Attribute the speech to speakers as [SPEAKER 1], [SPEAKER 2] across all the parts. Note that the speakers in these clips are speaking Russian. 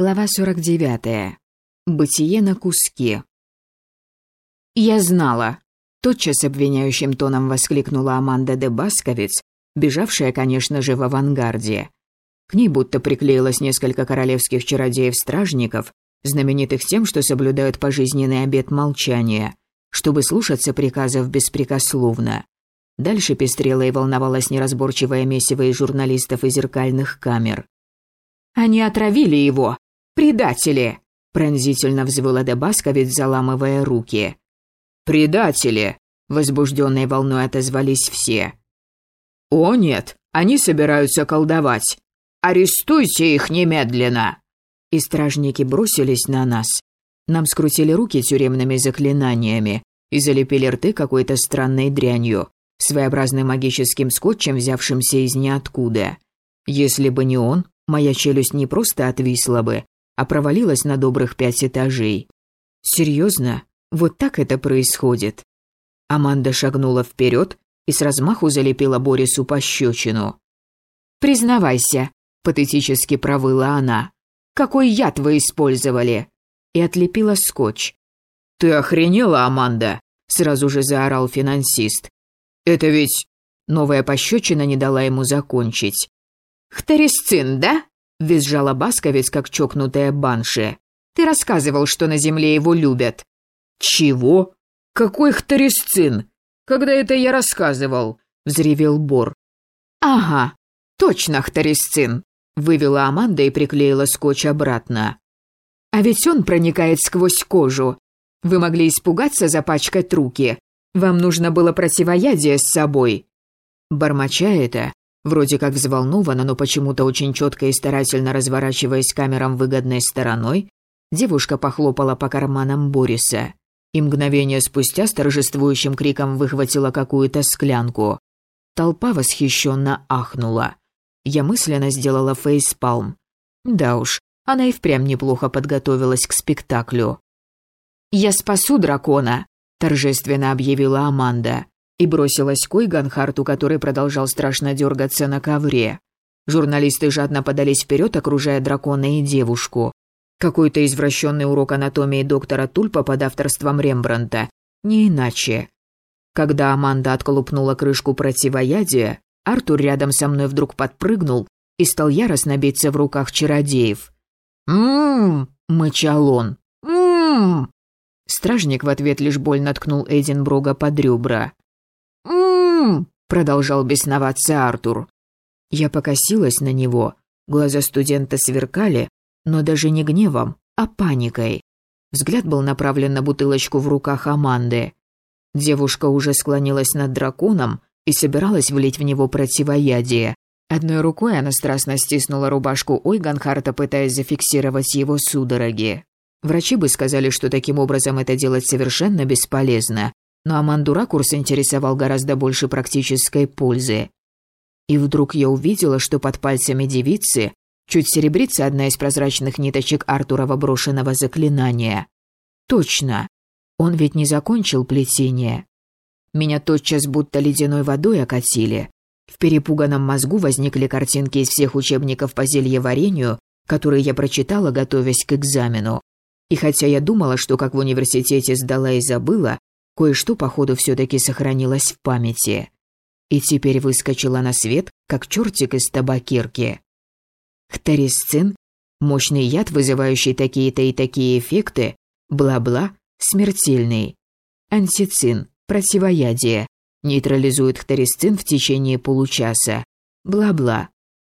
[SPEAKER 1] Глава 49. Бытие на куски. «Я знала!» – тотчас обвиняющим тоном воскликнула Аманда де Басковиц, бежавшая, конечно же, в авангарде. К ней будто приклеилось несколько королевских чародеев-стражников, знаменитых тем, что соблюдают пожизненный обет молчания, чтобы слушаться приказов беспрекословно. Дальше пестрела и волновалась неразборчивое месиво из журналистов и зеркальных камер. «Они отравили его! Предатели!» – пронзительно взвыла Дебасковец, заламывая руки. «Предатели!» – возбужденной волной отозвались все. «О нет, они собираются колдовать! Арестуйте их немедленно!» И стражники бросились на нас. Нам скрутили руки тюремными заклинаниями и залепили рты какой-то странной дрянью, своеобразным магическим скотчем, взявшимся из ниоткуда. Если бы не он, моя челюсть не просто отвисла бы, а провалилась на добрых пять этажей. Серьезно? Вот так это происходит? Аманда шагнула вперед и с размаху залепила Борису пощечину. «Признавайся», – патетически провыла она. «Какой яд вы использовали?» И отлепила скотч. «Ты охренела, Аманда?» – сразу же заорал финансист. «Это ведь...» Новая пощечина не дала ему закончить. «Хтерисцин, да?» – визжала Басковец, как чокнутая банши. «Ты рассказывал, что на земле его любят». «Чего? Какой хтерисцин? Когда это я рассказывал?» – взревел Бор. «Ага, точно хтерисцин», – вывела Аманда и приклеила скотч обратно. «А ведь он проникает сквозь кожу. Вы могли испугаться запачкать руки. Вам нужно было противоядие с собой». Бормоча это, Вроде как взволнованно, но почему-то очень четко и старательно разворачиваясь камерам выгодной стороной, девушка похлопала по карманам Бориса и мгновение спустя с торжествующим криком выхватила какую-то склянку. Толпа восхищенно ахнула. Я мысленно сделала фейспалм. Да уж, она и впрямь неплохо подготовилась к спектаклю. «Я спасу дракона», – торжественно объявила Аманда и бросилась к Ойганхарту, который продолжал страшно дергаться на ковре. Журналисты жадно подались вперед, окружая дракона и девушку. Какой-то извращенный урок анатомии доктора Тульпа под авторством Рембранта. Не иначе. Когда Аманда отколупнула крышку противоядия, Артур рядом со мной вдруг подпрыгнул и стал яростно биться в руках чародеев. «М-м-м!» – мычал он. «М-м-м!» Стражник в ответ лишь больно ткнул Эдинброга под ребра. «М-м-м!» продолжал бесноваться Артур. Я покосилась на него. Глаза студента сверкали, но даже не гневом, а паникой. Взгляд был направлен на бутылочку в руках Аманды. Девушка уже склонилась над драконом и собиралась влить в него противоядие. Одной рукой она страстно стиснула рубашку Ойганхарта, пытаясь зафиксировать его судороги. Врачи бы сказали, что таким образом это делать совершенно бесполезно, но Аманду ракурс интересовал гораздо больше практической пользы. И вдруг я увидела, что под пальцами девицы чуть серебрится одна из прозрачных ниточек Артурова брошенного заклинания. Точно. Он ведь не закончил плетение. Меня тотчас будто ледяной водой окатили. В перепуганном мозгу возникли картинки из всех учебников по зельеварению, которые я прочитала, готовясь к экзамену. И хотя я думала, что как в университете сдала и забыла, Кое-что, походу, все-таки сохранилось в памяти. И теперь выскочила на свет, как чертик из табакерки. Хторисцин – мощный яд, вызывающий такие-то и такие эффекты, бла-бла, смертельный. Антицин – противоядие, нейтрализует хторисцин в течение получаса. Бла-бла.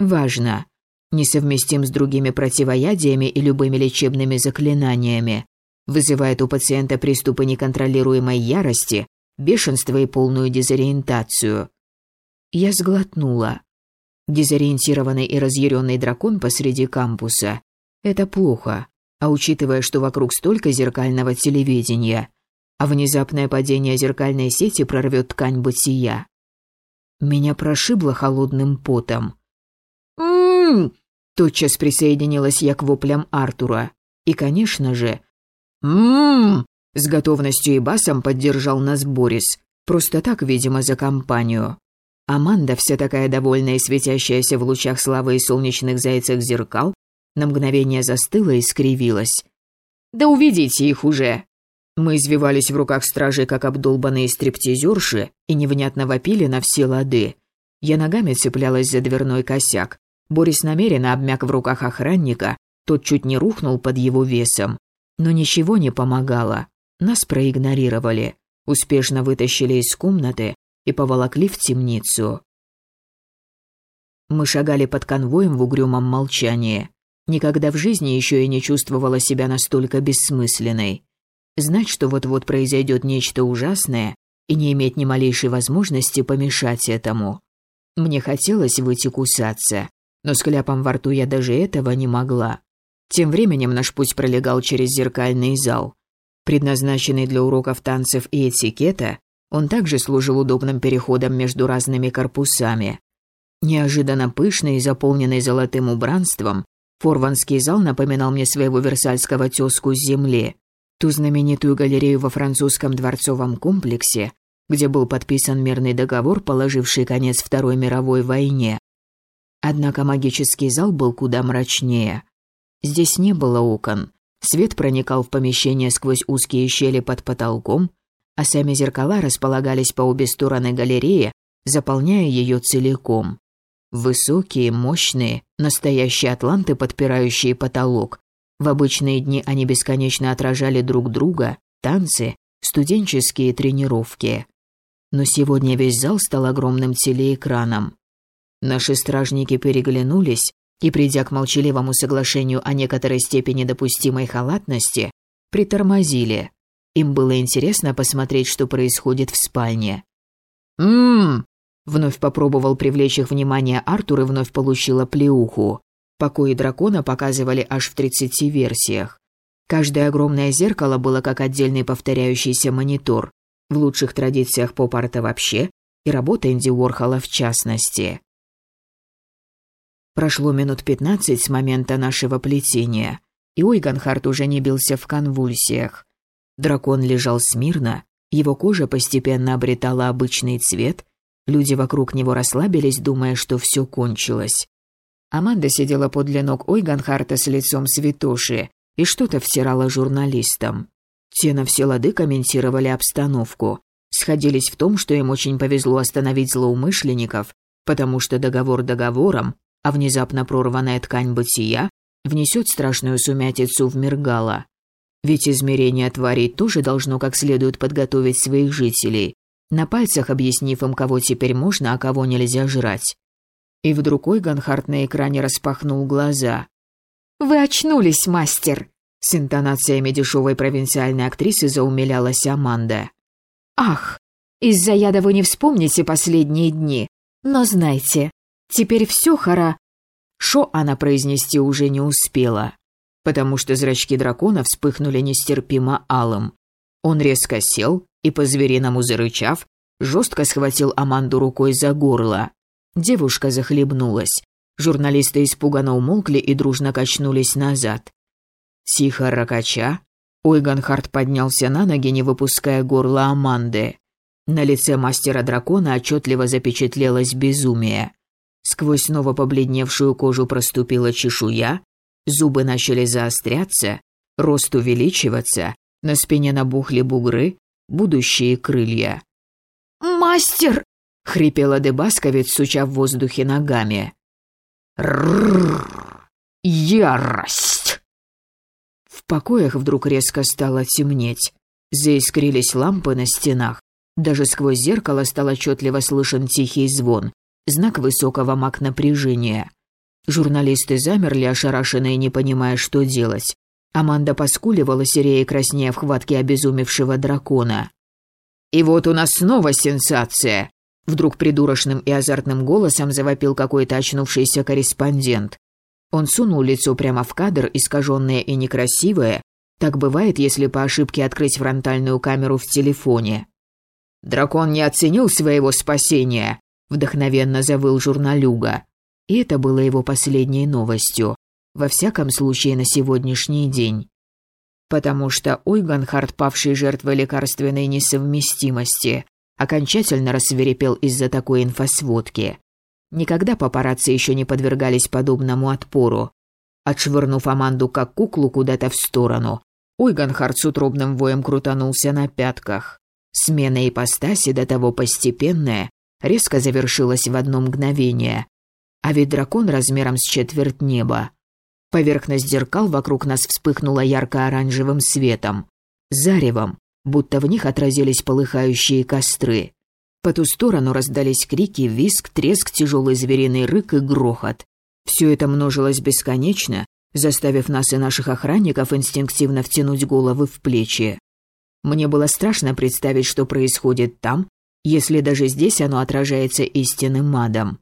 [SPEAKER 1] Важно. Несовместим с другими противоядиями и любыми лечебными заклинаниями вызывает у пациента приступы неконтролируемой ярости, бешенство и полную дезориентацию. Я сглотнула. Дезориентированный и разъяренный дракон посреди кампуса – это плохо, а учитывая, что вокруг столько зеркального телевидения, а внезапное падение зеркальной сети прорвет ткань бытия. Меня прошибло холодным потом. «М-м-м!» Тотчас присоединилась я к воплям Артура. И, конечно же, «М-м-м!» с готовностью и басом поддержал нас Борис. Просто так, видимо, за компанию. Аманда, вся такая довольная и светящаяся в лучах славы и солнечных зайцев зеркал, На мгновение застыла и скривилась. «Да увидите их уже!» Мы извивались в руках стражей, как обдолбанные стриптизерши, и невнятно вопили на все лады. Я ногами цеплялась за дверной косяк. Борис намеренно обмяк в руках охранника, тот чуть не рухнул под его весом. Но ничего не помогало. Нас проигнорировали, успешно вытащили из комнаты и поволокли в темницу. Мы шагали под конвоем в угрюмом молчании. Никогда в жизни еще и не чувствовала себя настолько бессмысленной. Знать, что вот-вот произойдет нечто ужасное, и не иметь ни малейшей возможности помешать этому. Мне хотелось выйти кусаться, но с кляпом во рту я даже этого не могла. Тем временем наш путь пролегал через зеркальный зал. Предназначенный для уроков танцев и этикета, он также служил удобным переходом между разными корпусами. Неожиданно пышный и заполненный золотым убранством, Форванский зал напоминал мне своего версальского тезку с земли, ту знаменитую галерею во французском дворцовом комплексе, где был подписан мирный договор, положивший конец Второй мировой войне. Однако магический зал был куда мрачнее. Здесь не было окон, свет проникал в помещение сквозь узкие щели под потолком, а сами зеркала располагались по обе стороны галереи, заполняя ее целиком. Высокие, мощные, настоящие атланты, подпирающие потолок. В обычные дни они бесконечно отражали друг друга, танцы, студенческие тренировки. Но сегодня весь зал стал огромным телеэкраном. Наши стражники переглянулись и, придя к молчаливому соглашению о некоторой степени допустимой халатности, притормозили. Им было интересно посмотреть, что происходит в спальне. «Ммм, Вновь попробовал привлечь их внимание Артур и вновь получила плеуху. Покои дракона показывали аж в 30 версиях. Каждое огромное зеркало было как отдельный повторяющийся монитор, в лучших традициях поп-арта вообще и работа Энди Уорхола в частности. Прошло минут 15 с момента нашего плетения, и Ойганхарт уже не бился в конвульсиях. Дракон лежал смирно, его кожа постепенно обретала обычный цвет, Люди вокруг него расслабились, думая, что все кончилось. Аманда сидела подле ног Ойганхарта с лицом святоши и что-то втирала журналистам. Те на все лады комментировали обстановку. Сходились в том, что им очень повезло остановить злоумышленников, потому что договор договором, а внезапно прорванная ткань бытия внесет страшную сумятицу в Миргала. Ведь измерение тварей тоже должно как следует подготовить своих жителей, на пальцах объяснив им, кого теперь можно, а кого нельзя жрать. И вдруг Ойганхарт на экране распахнул глаза. «Вы очнулись, мастер!» С интонациями дешевой провинциальной актрисы заумилялась Аманда. «Ах, из-за яда вы не вспомните последние дни. Но знайте, теперь все хара...» Шо она произнести уже не успела, потому что зрачки дракона вспыхнули нестерпимо алым. Он резко сел, и, по-звериному зарычав, жестко схватил Аманду рукой за горло. Девушка захлебнулась. Журналисты испуганно умолкли и дружно качнулись назад. Тихо ракача, Ойганхард поднялся на ноги, не выпуская горла Аманды. На лице мастера дракона отчетливо запечатлелось безумие. Сквозь снова побледневшую кожу проступила чешуя, зубы начали заостряться, рост увеличиваться, на спине набухли бугры, будущие крылья. «Мастер!» — хрипела Дебасковец, суча в воздухе ногами. «Ррррр! Ярость!» В покоях вдруг резко стало темнеть. Заискрились лампы на стенах. Даже сквозь зеркало стал отчетливо слышен тихий звон, знак высокого маг напряжения. Журналисты замерли, ошарашенные, не понимая, что делать. Аманда поскуливала, серея краснея в хватке обезумевшего дракона. «И вот у нас снова сенсация!» Вдруг придурочным и азартным голосом завопил какой-то очнувшийся корреспондент. Он сунул лицо прямо в кадр, искаженное и некрасивое. Так бывает, если по ошибке открыть фронтальную камеру в телефоне. «Дракон не оценил своего спасения», — вдохновенно завыл журналюга. И это было его последней новостью во всяком случае на сегодняшний день. Потому что Ойганхард, павший жертвой лекарственной несовместимости, окончательно рассверепел из-за такой инфосводки. Никогда папарацци еще не подвергались подобному отпору. Отшвырнув Аманду как куклу куда-то в сторону, Ойганхард с утробным воем крутанулся на пятках. Смена ипостаси до того постепенная, резко завершилась в одно мгновение. А ведь дракон размером с четверть неба. Поверхность зеркал вокруг нас вспыхнула ярко-оранжевым светом. Заревом, будто в них отразились полыхающие костры. По ту сторону раздались крики, визг, треск, тяжелый звериный рык и грохот. Все это множилось бесконечно, заставив нас и наших охранников инстинктивно втянуть головы в плечи. Мне было страшно представить, что происходит там, если даже здесь оно отражается истинным адом.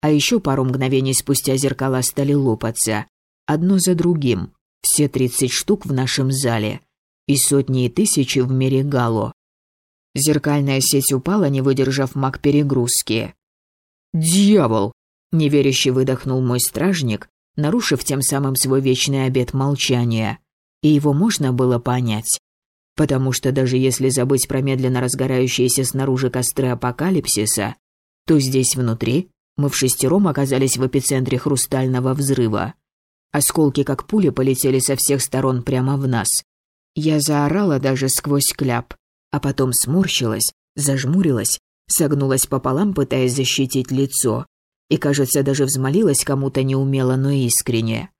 [SPEAKER 1] А еще пару мгновений спустя зеркала стали лопаться, одно за другим, все тридцать штук в нашем зале, и сотни и тысячи в мире Гало. Зеркальная сеть упала, не выдержав маг перегрузки. «Дьявол!» – неверяще выдохнул мой стражник, нарушив тем самым свой вечный обет молчания. И его можно было понять. Потому что даже если забыть про медленно разгорающиеся снаружи костры апокалипсиса, то здесь внутри мы в шестером оказались в эпицентре хрустального взрыва. Осколки, как пули, полетели со всех сторон прямо в нас. Я заорала даже сквозь кляп, а потом сморщилась, зажмурилась, согнулась пополам, пытаясь защитить лицо, и, кажется, даже взмолилась кому-то неумело, но искренне.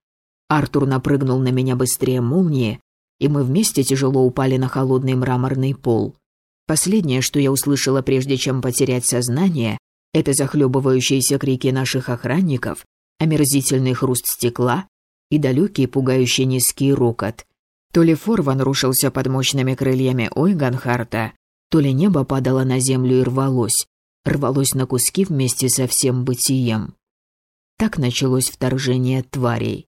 [SPEAKER 1] Артур напрыгнул на меня быстрее молнии, и мы вместе тяжело упали на холодный мраморный пол. Последнее, что я услышала, прежде чем потерять сознание, это захлебывающиеся крики наших охранников, омерзительный хруст стекла и далекий пугающий низкий рокот. То ли Форван рушился под мощными крыльями Ойганхарта, то ли небо падало на землю и рвалось, рвалось на куски вместе со всем бытием. Так началось вторжение тварей.